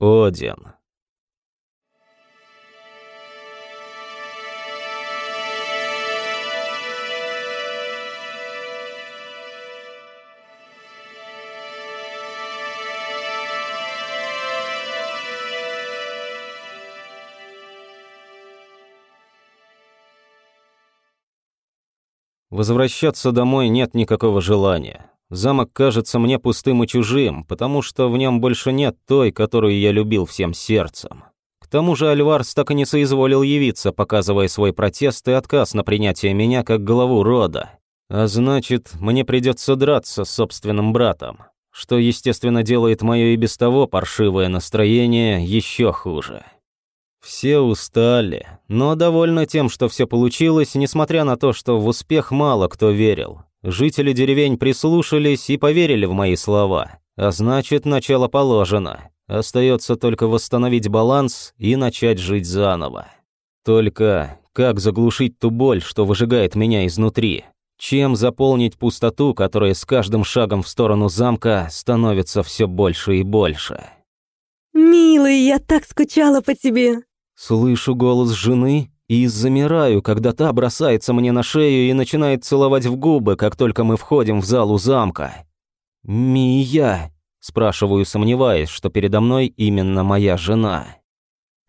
Один. Возвращаться домой нет никакого желания. Замок кажется мне пустым и чужим, потому что в нем больше нет той, которую я любил всем сердцем. К тому же Альварс так и не соизволил явиться, показывая свой протест и отказ на принятие меня как главу рода. А значит, мне придется драться с собственным братом, что, естественно, делает мое и без того паршивое настроение еще хуже. Все устали, но довольны тем, что все получилось, несмотря на то, что в успех мало кто верил. Жители деревень прислушались и поверили в мои слова. А значит, начало положено. Остается только восстановить баланс и начать жить заново. Только как заглушить ту боль, что выжигает меня изнутри? Чем заполнить пустоту, которая с каждым шагом в сторону замка становится все больше и больше? «Милый, я так скучала по тебе!» Слышу голос жены и замираю, когда та бросается мне на шею и начинает целовать в губы, как только мы входим в залу замка. «Мия?» – спрашиваю, сомневаясь, что передо мной именно моя жена.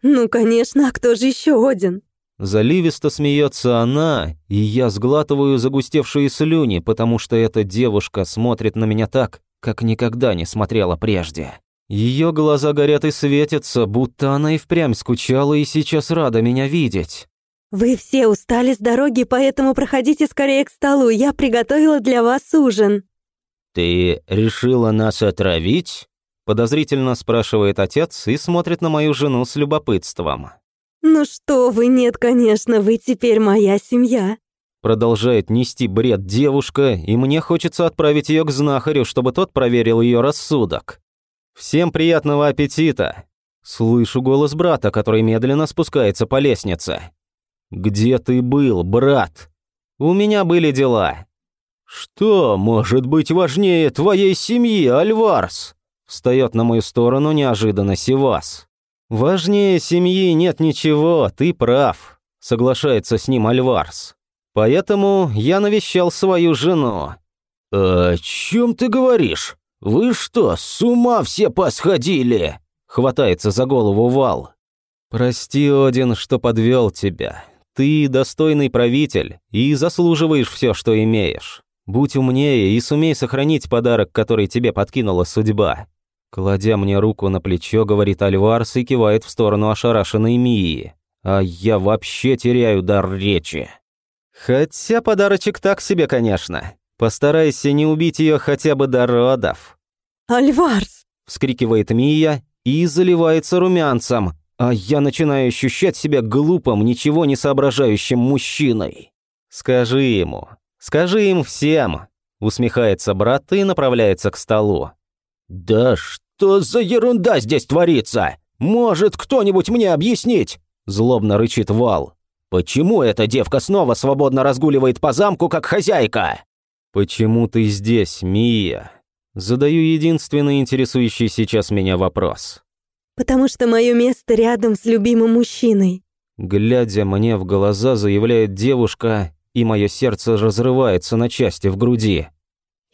«Ну, конечно, а кто же еще Один?» Заливисто смеется она, и я сглатываю загустевшие слюни, потому что эта девушка смотрит на меня так, как никогда не смотрела прежде. Ее глаза горят и светятся, будто она и впрямь скучала и сейчас рада меня видеть. «Вы все устали с дороги, поэтому проходите скорее к столу, я приготовила для вас ужин». «Ты решила нас отравить?» Подозрительно спрашивает отец и смотрит на мою жену с любопытством. «Ну что вы, нет, конечно, вы теперь моя семья». Продолжает нести бред девушка, и мне хочется отправить ее к знахарю, чтобы тот проверил ее рассудок. «Всем приятного аппетита!» Слышу голос брата, который медленно спускается по лестнице. «Где ты был, брат?» «У меня были дела». «Что может быть важнее твоей семьи, Альварс?» Встает на мою сторону неожиданно Сивас. «Важнее семьи нет ничего, ты прав», соглашается с ним Альварс. «Поэтому я навещал свою жену». «О чем ты говоришь?» «Вы что, с ума все посходили?» — хватается за голову Вал. «Прости, Один, что подвел тебя. Ты достойный правитель и заслуживаешь все, что имеешь. Будь умнее и сумей сохранить подарок, который тебе подкинула судьба». Кладя мне руку на плечо, говорит Альварс и кивает в сторону ошарашенной Мии. А я вообще теряю дар речи. Хотя подарочек так себе, конечно. Постарайся не убить ее хотя бы до родов». «Альварс!» – вскрикивает Мия и заливается румянцем, а я начинаю ощущать себя глупым, ничего не соображающим мужчиной. «Скажи ему, скажи им всем!» – усмехается брат и направляется к столу. «Да что за ерунда здесь творится? Может кто-нибудь мне объяснить?» – злобно рычит Вал. «Почему эта девка снова свободно разгуливает по замку, как хозяйка?» «Почему ты здесь, Мия?» Задаю единственный интересующий сейчас меня вопрос. «Потому что мое место рядом с любимым мужчиной». Глядя мне в глаза, заявляет девушка, и мое сердце разрывается на части в груди.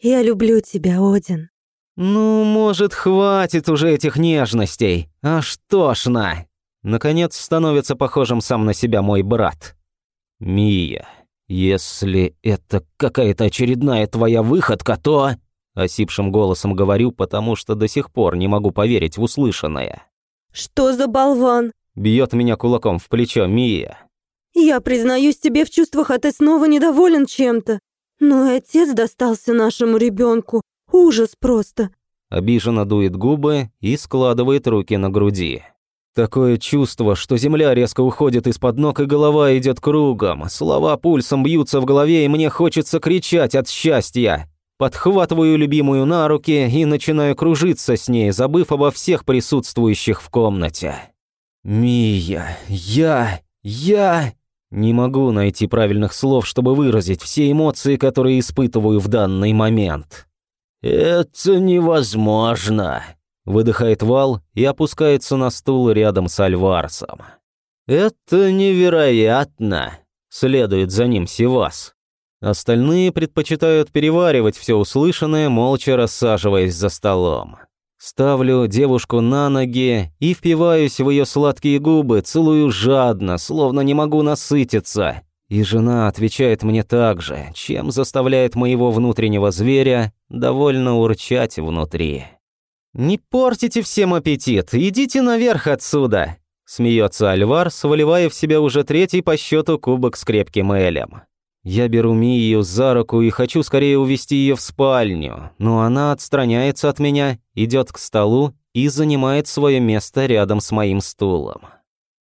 «Я люблю тебя, Один». «Ну, может, хватит уже этих нежностей? Аж тошно!» Наконец становится похожим сам на себя мой брат. «Мия, «Если это какая-то очередная твоя выходка, то...» Осипшим голосом говорю, потому что до сих пор не могу поверить в услышанное. «Что за болван?» Бьет меня кулаком в плечо Мия. «Я признаюсь тебе в чувствах, а ты снова недоволен чем-то. Но и отец достался нашему ребенку. Ужас просто!» Обиженно дует губы и складывает руки на груди. Такое чувство, что земля резко уходит из-под ног и голова идет кругом. Слова пульсом бьются в голове, и мне хочется кричать от счастья. Подхватываю любимую на руки и начинаю кружиться с ней, забыв обо всех присутствующих в комнате. «Мия, я, я...» Не могу найти правильных слов, чтобы выразить все эмоции, которые испытываю в данный момент. «Это невозможно», выдыхает Вал и опускается на стул рядом с Альварсом. «Это невероятно!» — следует за ним Сивас. Остальные предпочитают переваривать все услышанное, молча рассаживаясь за столом. Ставлю девушку на ноги и впиваюсь в ее сладкие губы, целую жадно, словно не могу насытиться. И жена отвечает мне так же, чем заставляет моего внутреннего зверя довольно урчать внутри. «Не портите всем аппетит, идите наверх отсюда!» Смеется Альвар, выливая в себя уже третий по счету кубок с крепким элем. Я беру Мию за руку и хочу скорее увести ее в спальню, но она отстраняется от меня, идет к столу и занимает свое место рядом с моим стулом.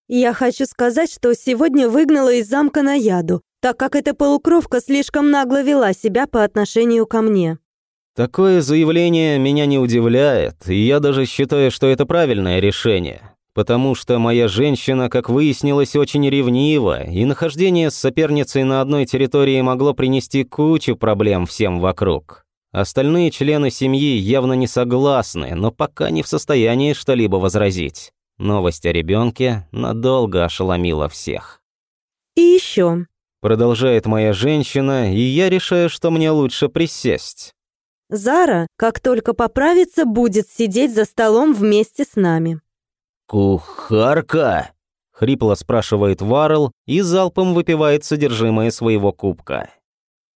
Я хочу сказать, что сегодня выгнала из замка на яду, так как эта полукровка слишком нагло вела себя по отношению ко мне. Такое заявление меня не удивляет, и я даже считаю, что это правильное решение потому что моя женщина, как выяснилось, очень ревнива, и нахождение с соперницей на одной территории могло принести кучу проблем всем вокруг. Остальные члены семьи явно не согласны, но пока не в состоянии что-либо возразить. Новость о ребенке надолго ошеломила всех. «И еще», — продолжает моя женщина, и я решаю, что мне лучше присесть. «Зара, как только поправится, будет сидеть за столом вместе с нами». «Кухарка?» — хрипло спрашивает Варл и залпом выпивает содержимое своего кубка.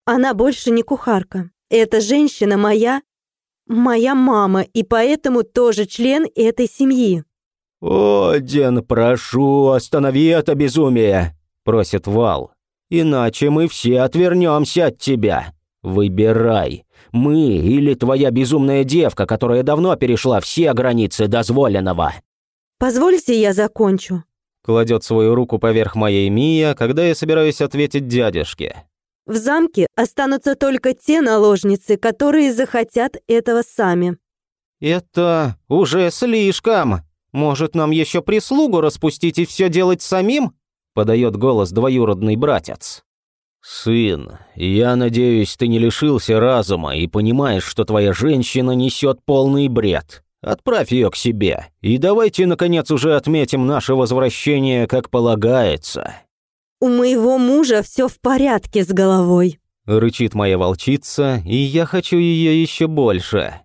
«Она больше не кухарка. Эта женщина моя... моя мама, и поэтому тоже член этой семьи». «Один, прошу, останови это безумие!» — просит Вал. «Иначе мы все отвернемся от тебя. Выбирай, мы или твоя безумная девка, которая давно перешла все границы дозволенного». «Позвольте, я закончу». Кладет свою руку поверх моей Мия, когда я собираюсь ответить дядюшке. В замке останутся только те наложницы, которые захотят этого сами. «Это уже слишком. Может, нам еще прислугу распустить и все делать самим?» подает голос двоюродный братец. «Сын, я надеюсь, ты не лишился разума и понимаешь, что твоя женщина несет полный бред. Отправь ее к себе, и давайте, наконец, уже отметим наше возвращение, как полагается». «У моего мужа все в порядке с головой», — рычит моя волчица, и я хочу ее еще больше.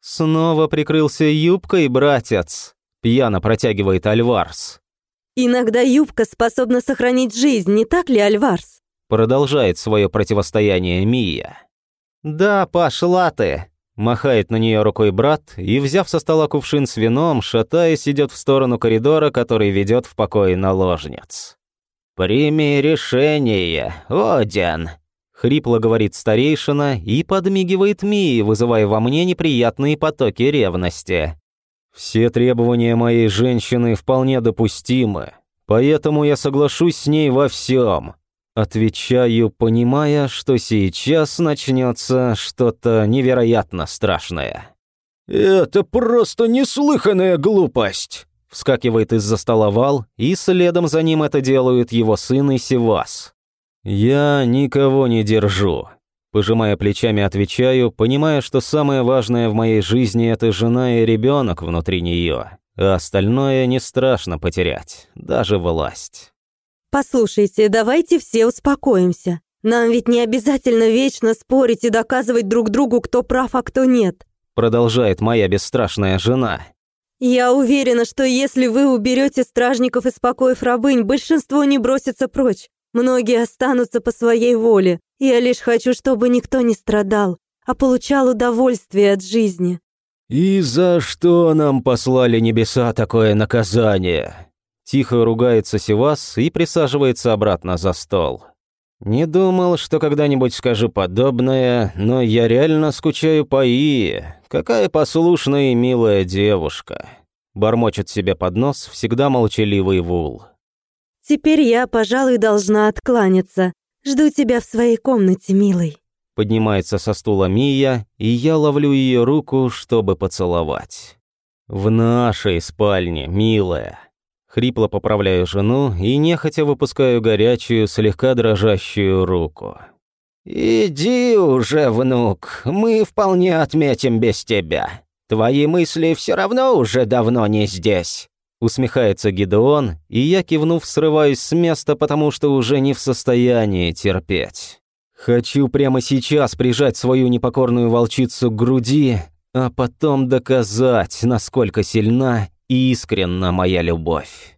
Снова прикрылся юбкой, братец, пьяно протягивает Альварс. «Иногда юбка способна сохранить жизнь, не так ли, Альварс?» Продолжает свое противостояние Мия. «Да, пошла ты!» Махает на нее рукой брат и, взяв со стола кувшин с вином, шатаясь, идет в сторону коридора, который ведет в покое наложниц. «Прими решение, Один!» Хрипло говорит старейшина и подмигивает Мии, вызывая во мне неприятные потоки ревности. «Все требования моей женщины вполне допустимы, поэтому я соглашусь с ней во всем. Отвечаю, понимая, что сейчас начнется что-то невероятно страшное. «Это просто неслыханная глупость!» Вскакивает из-за стола Вал, и следом за ним это делают его сын и Севас. «Я никого не держу». Пожимая плечами, отвечаю, понимая, что самое важное в моей жизни – это жена и ребенок внутри нее, а остальное не страшно потерять, даже власть. «Послушайте, давайте все успокоимся. Нам ведь не обязательно вечно спорить и доказывать друг другу, кто прав, а кто нет», продолжает моя бесстрашная жена. «Я уверена, что если вы уберете стражников из покоев рабынь, большинство не бросится прочь. Многие останутся по своей воле. Я лишь хочу, чтобы никто не страдал, а получал удовольствие от жизни». «И за что нам послали небеса такое наказание?» Тихо ругается Сивас и присаживается обратно за стол. «Не думал, что когда-нибудь скажу подобное, но я реально скучаю по Ии. Какая послушная и милая девушка!» Бормочет себе под нос всегда молчаливый Вул. «Теперь я, пожалуй, должна откланяться. Жду тебя в своей комнате, милый». Поднимается со стула Мия, и я ловлю ее руку, чтобы поцеловать. «В нашей спальне, милая». Хрипло поправляю жену и нехотя выпускаю горячую, слегка дрожащую руку. «Иди уже, внук, мы вполне отметим без тебя», Твои мысли все равно уже давно не здесь. Усмехается Гидеон, и я, кивнув, срываюсь с места, потому что уже не в состоянии терпеть. Хочу прямо сейчас прижать свою непокорную волчицу к груди, а потом доказать, насколько сильна и искренна моя любовь.